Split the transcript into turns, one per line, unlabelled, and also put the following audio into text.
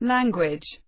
language.